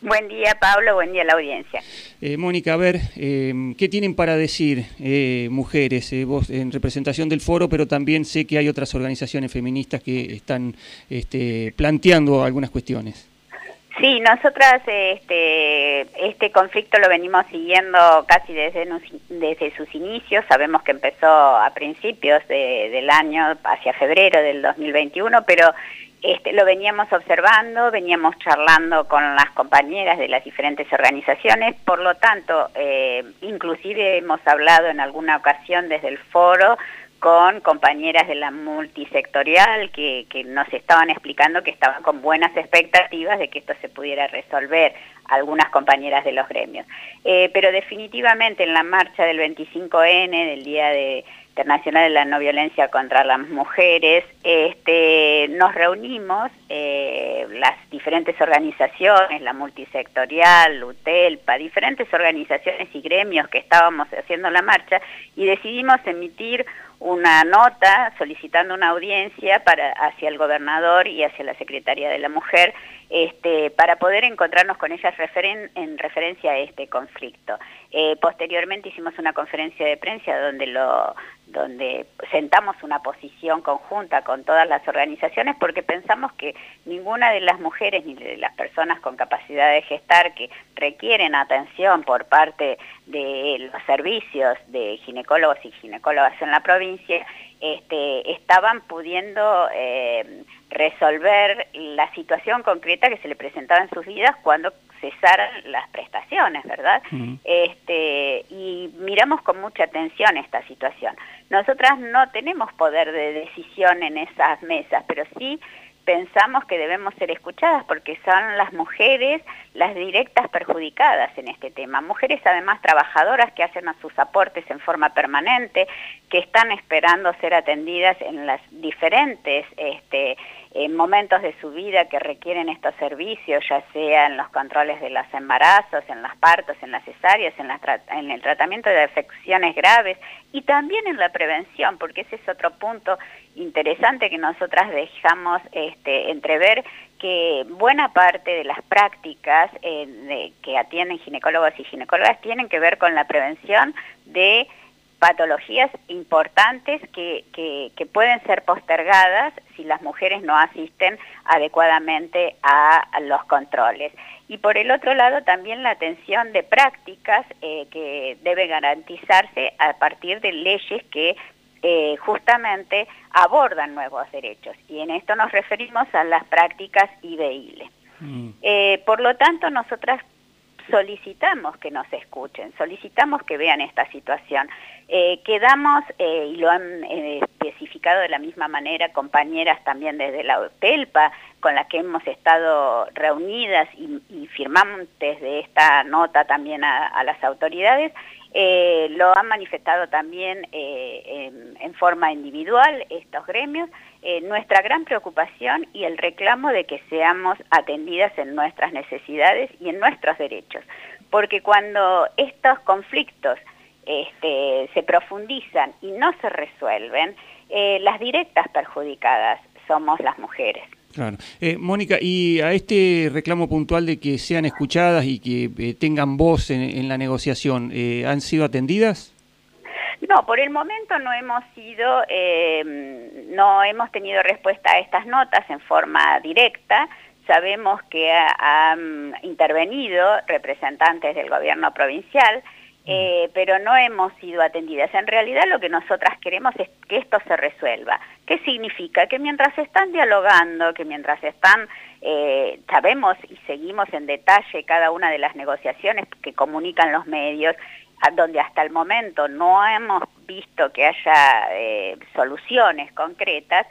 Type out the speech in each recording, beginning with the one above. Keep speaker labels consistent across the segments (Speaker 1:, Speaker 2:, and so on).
Speaker 1: Buen día, Pablo. Buen día a la audiencia.
Speaker 2: Eh, Mónica, a ver, eh, ¿qué tienen para decir eh, mujeres? vos en representación del foro, pero también sé que hay otras organizaciones feministas que están este, planteando algunas cuestiones.
Speaker 1: Sí, nosotras este, este conflicto lo venimos siguiendo casi desde, desde sus inicios. Sabemos que empezó a principios del año, hacia febrero del 2021, pero este, lo veníamos observando, veníamos charlando con las compañeras de las diferentes organizaciones, por lo tanto, eh, inclusive hemos hablado en alguna ocasión desde el foro con compañeras de la multisectorial que, que, nos estaban explicando que estaban con buenas expectativas de que esto se pudiera resolver, algunas compañeras de los gremios. Eh, pero definitivamente en la marcha del 25N, del Día de, Internacional de la No Violencia contra las Mujeres, este, nos reunimos, eh, las diferentes organizaciones, la multisectorial, UTELPA, diferentes organizaciones y gremios que estábamos haciendo la marcha y decidimos emitir una nota solicitando una audiencia para, hacia el gobernador y hacia la Secretaría de la Mujer este, para poder encontrarnos con ellas en referencia a este conflicto. Eh, posteriormente hicimos una conferencia de prensa donde, lo, donde sentamos una posición conjunta con todas las organizaciones porque pensamos que ninguna de las mujeres ni de las personas con capacidad de gestar que requieren atención por parte de los servicios de ginecólogos y ginecólogas en la provincia este, estaban pudiendo eh, resolver la situación concreta que se le presentaba en sus vidas cuando cesaran las prestaciones, ¿verdad? este, y miramos con mucha atención esta situación. Nosotras no tenemos poder de decisión en esas mesas, pero sí pensamos que debemos ser escuchadas porque son las mujeres las directas perjudicadas en este tema. Mujeres además trabajadoras que hacen sus aportes en forma permanente, que están esperando ser atendidas en las diferentes este, en momentos de su vida que requieren estos servicios, ya sea en los controles de los embarazos, en los partos, en las cesáreas, en, en el tratamiento de afecciones graves y también en la prevención, porque ese es otro punto interesante que nosotras dejamos este, entrever que buena parte de las prácticas eh, que atienden ginecólogos y ginecólogas tienen que ver con la prevención de patologías importantes que, que, pueden ser postergadas si las mujeres no asisten adecuadamente a, los controles. Y por el otro lado también la atención de prácticas eh, que debe garantizarse a partir de leyes que eh, justamente abordan nuevos derechos. Y en esto nos referimos a las prácticas IBILE. Mm. Eh, por lo tanto, nosotras solicitamos que nos escuchen, solicitamos que vean esta situación. Eh, quedamos, eh, y lo han eh, especificado de la misma manera compañeras también desde la UTELPA, con las que hemos estado reunidas y, y firmamos desde esta nota también a, las autoridades, lo han manifestado también en, en, forma individual estos gremios, nuestra gran preocupación y el reclamo de que seamos atendidas en nuestras necesidades y en nuestros derechos. Porque cuando estos conflictos este, se profundizan y no se resuelven, eh, las directas perjudicadas somos las mujeres.
Speaker 2: Claro. Eh, Mónica, y a este reclamo puntual de que sean escuchadas y que eh, tengan voz en, la negociación, ¿han sido atendidas?
Speaker 1: No, por el momento no hemos sido, no hemos tenido respuesta a estas notas en forma directa. Sabemos que han intervenido representantes del gobierno provincial eh, pero no hemos sido atendidas. En realidad lo que nosotras queremos es que esto se resuelva. ¿Qué significa? Que mientras están dialogando, que mientras están, eh, sabemos y seguimos en detalle cada una de las negociaciones que comunican los medios, donde hasta el momento no hemos visto que haya eh, soluciones concretas,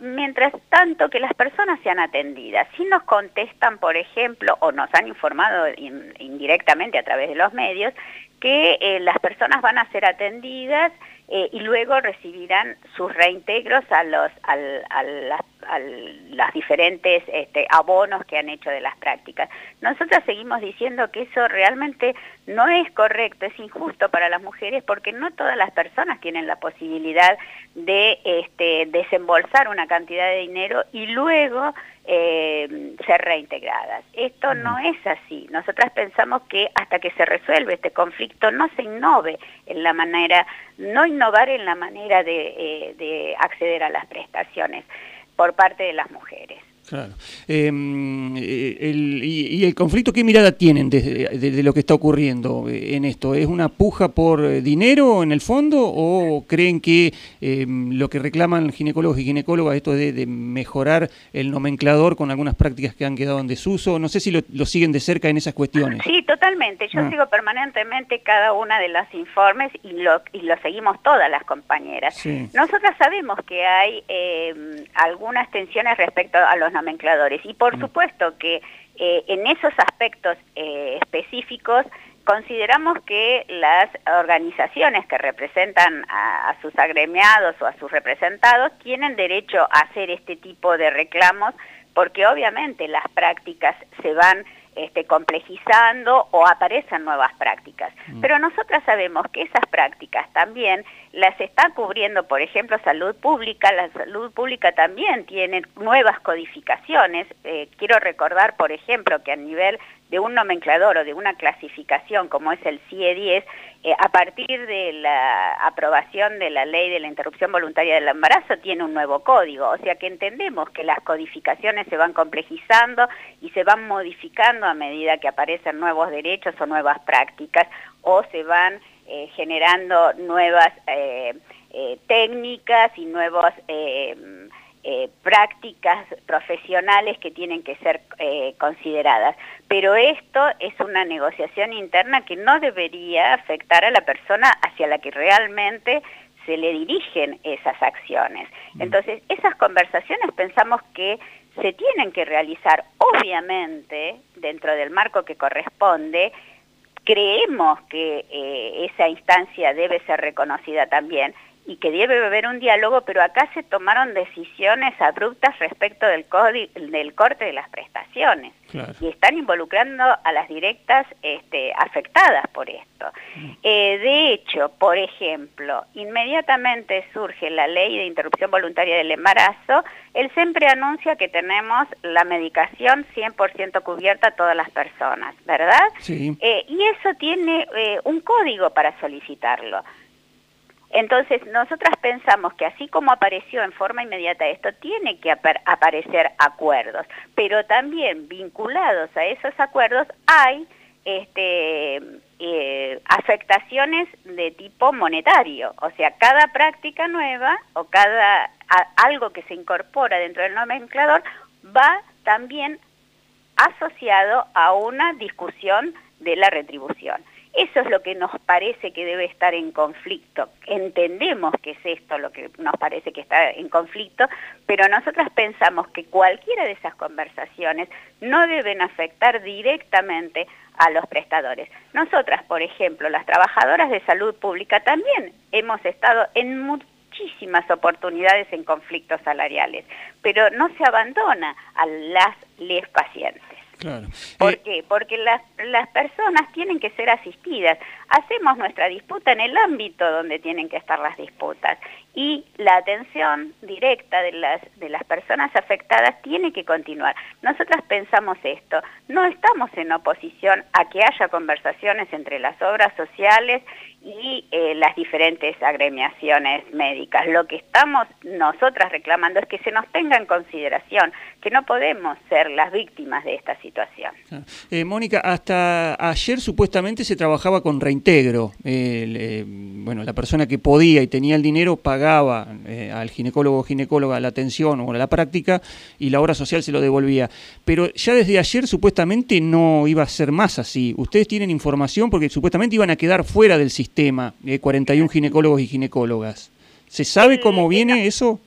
Speaker 1: mientras tanto que las personas sean atendidas. Si nos contestan, por ejemplo, o nos han informado indirectamente a través de los medios, que eh, las personas van a ser atendidas eh, y luego recibirán sus reintegros a los a las, diferentes este, abonos que han hecho de las prácticas. Nosotras seguimos diciendo que eso realmente no es correcto, es injusto para las mujeres porque no todas las personas tienen la posibilidad de este, desembolsar una cantidad de dinero y luego eh, ser reintegradas. Esto no es así. Nosotras pensamos que hasta que se resuelve este conflicto no se innove en la manera, no innovar en la manera de, eh, de acceder a las prestaciones por parte de las mujeres.
Speaker 2: Claro. Em, eh, y, el conflicto qué mirada tienen de, lo que está ocurriendo eh, en esto? ¿Es una puja por eh, dinero en el fondo o creen que em, lo que reclaman ginecólogos y ginecólogas, esto de, de, mejorar el nomenclador con algunas prácticas que han quedado en desuso? No sé si lo, siguen de cerca en esas cuestiones.
Speaker 1: Sí, totalmente. Yo ah. sigo permanentemente cada una de los informes y lo, y lo seguimos todas las compañeras. Nosotras sabemos que hay em, algunas tensiones respecto a los nomencladores. Y por mm. supuesto que eh, en esos aspectos eh, específicos consideramos que las organizaciones que representan a, sus agremiados o a sus representados tienen derecho a hacer este tipo de reclamos porque obviamente las prácticas se van este, complejizando o aparecen nuevas prácticas. Mm. Pero nosotras sabemos que esas prácticas también las está cubriendo, por ejemplo, salud pública. La salud pública también tiene nuevas codificaciones. Eh, quiero recordar, por ejemplo, que a nivel de un nomenclador o de una clasificación como es el CIE 10, eh, a partir de la aprobación de la ley de la interrupción voluntaria del embarazo tiene un nuevo código, o sea que entendemos que las codificaciones se van complejizando y se van modificando a medida que aparecen nuevos derechos o nuevas prácticas o se van eh, generando nuevas eh, técnicas y nuevos eh, prácticas profesionales que tienen que ser eh, consideradas. Pero esto es una negociación interna que no debería afectar a la persona hacia la que realmente se le dirigen esas acciones. Mm. Entonces, esas conversaciones pensamos que se tienen que realizar, obviamente, dentro del marco que corresponde, creemos que eh, esa instancia debe ser reconocida también, y que debe haber un diálogo, pero acá se tomaron decisiones abruptas respecto del, del corte de las prestaciones y están involucrando a las directas este, afectadas por esto. Mm. Eh, de hecho, por ejemplo, inmediatamente surge la ley de interrupción voluntaria del embarazo, él siempre anuncia que tenemos la medicación 100% cubierta a todas las personas, ¿verdad?
Speaker 2: Sí.
Speaker 1: Eh, y eso tiene eh, un código para solicitarlo. Entonces, nosotras pensamos que así como apareció en forma inmediata esto, tiene que aparecer acuerdos, pero también vinculados a esos acuerdos hay este, eh, afectaciones de tipo monetario, o sea, cada práctica nueva o cada algo que se incorpora dentro del nomenclador va también asociado a una discusión de la retribución. Eso es lo que nos parece que debe estar en conflicto. Entendemos que es esto lo que nos parece que está en conflicto, pero nosotras pensamos que cualquiera de esas conversaciones no deben afectar directamente a los prestadores. Nosotras, por ejemplo, las trabajadoras de salud pública también hemos estado en muchísimas oportunidades en conflictos salariales, pero no se abandona a las les pacientes.
Speaker 2: Claro.
Speaker 1: ¿Por eh, qué? Porque las, las personas tienen que ser asistidas. Hacemos nuestra disputa en el ámbito donde tienen que estar las disputas y la atención directa de las, de las personas afectadas tiene que continuar. Nosotras pensamos esto, no estamos en oposición a que haya conversaciones entre las obras sociales y eh, las diferentes agremiaciones médicas. Lo que estamos nosotras reclamando es que se nos tenga en consideración que no podemos ser las víctimas de esta situación.
Speaker 2: Eh, Mónica, hasta ayer supuestamente se trabajaba con reintegro. Eh, bueno, la persona que podía y tenía el dinero pagaba al ginecólogo o ginecóloga la atención o la práctica y la obra social se lo devolvía. Pero ya desde ayer supuestamente no iba a ser más así. Ustedes tienen información porque supuestamente iban a quedar fuera del sistema sistema, de 41 ginecólogos y ginecólogas. ¿Se sabe cómo viene eso?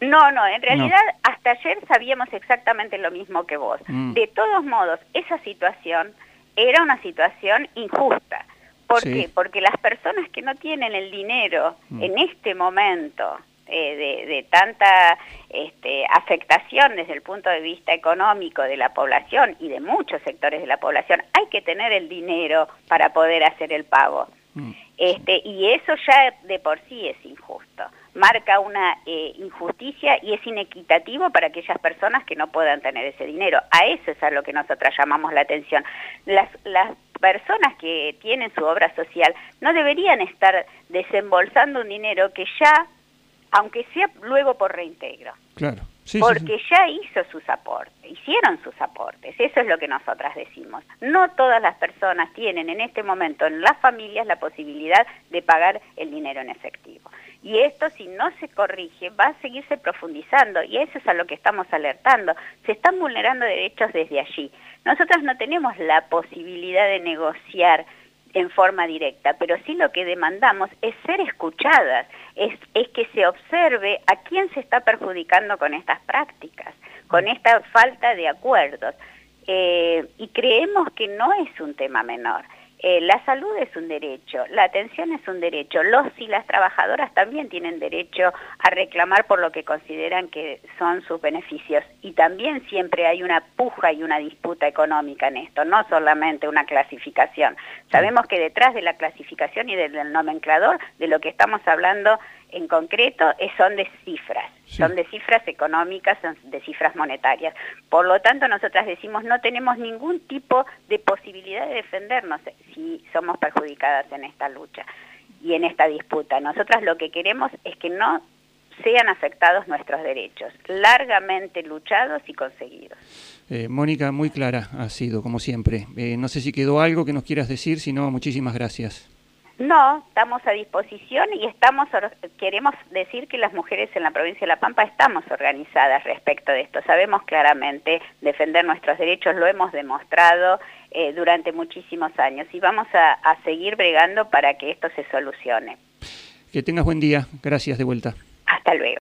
Speaker 1: No, no, en realidad hasta ayer sabíamos exactamente lo mismo que vos. Mm. De todos modos, esa situación era una situación injusta. ¿Por qué? Porque las personas que no tienen el dinero mm. en este momento eh, de, tanta este, afectación desde el punto de vista económico de la población y de muchos sectores de la población, hay que tener el dinero para poder hacer el pago. Mm. Este, y eso ya de por sí es injusto. marca una eh, injusticia y es inequitativo para aquellas personas que no puedan tener ese dinero. A eso es a lo que nosotras llamamos la atención. Las, las personas que tienen su obra social no deberían estar desembolsando un dinero que ya, aunque sea luego por reintegro.
Speaker 2: Claro.
Speaker 1: Porque ya hizo sus aportes, hicieron sus aportes, eso es lo que nosotras decimos. No todas las personas tienen en este momento en las familias la posibilidad de pagar el dinero en efectivo. Y esto, si no se corrige, va a seguirse profundizando y eso es a lo que estamos alertando. Se están vulnerando derechos desde allí. Nosotros no tenemos la posibilidad de negociar en forma directa, pero sí lo que demandamos es ser escuchadas, es, es que se observe a quién se está perjudicando con estas prácticas, con esta falta de acuerdos. Eh, y creemos que no es un tema menor. Eh, la salud es un derecho, la atención es un derecho, los y las trabajadoras también tienen derecho a reclamar por lo que consideran que son sus beneficios y también siempre hay una puja y una disputa económica en esto, no solamente una clasificación. Sabemos que detrás de la clasificación y del nomenclador de lo que estamos hablando en concreto son de cifras, son de cifras económicas, son de cifras monetarias. Por lo tanto, nosotras decimos no tenemos ningún tipo de posibilidad de defendernos si somos perjudicadas en esta lucha y en esta disputa. Nosotras lo que queremos es que no sean afectados nuestros derechos, largamente luchados y conseguidos.
Speaker 2: Eh, Mónica, muy clara ha sido, como siempre. Eh, no sé si quedó algo que nos quieras decir, si no, muchísimas gracias.
Speaker 1: No, estamos a disposición y estamos queremos decir que las mujeres en la provincia de La Pampa estamos organizadas respecto de esto. Sabemos claramente defender nuestros derechos, lo hemos demostrado eh, durante muchísimos años y vamos a, a seguir bregando para que esto se solucione.
Speaker 2: Que tengas buen día. Gracias de vuelta.
Speaker 1: Hasta luego.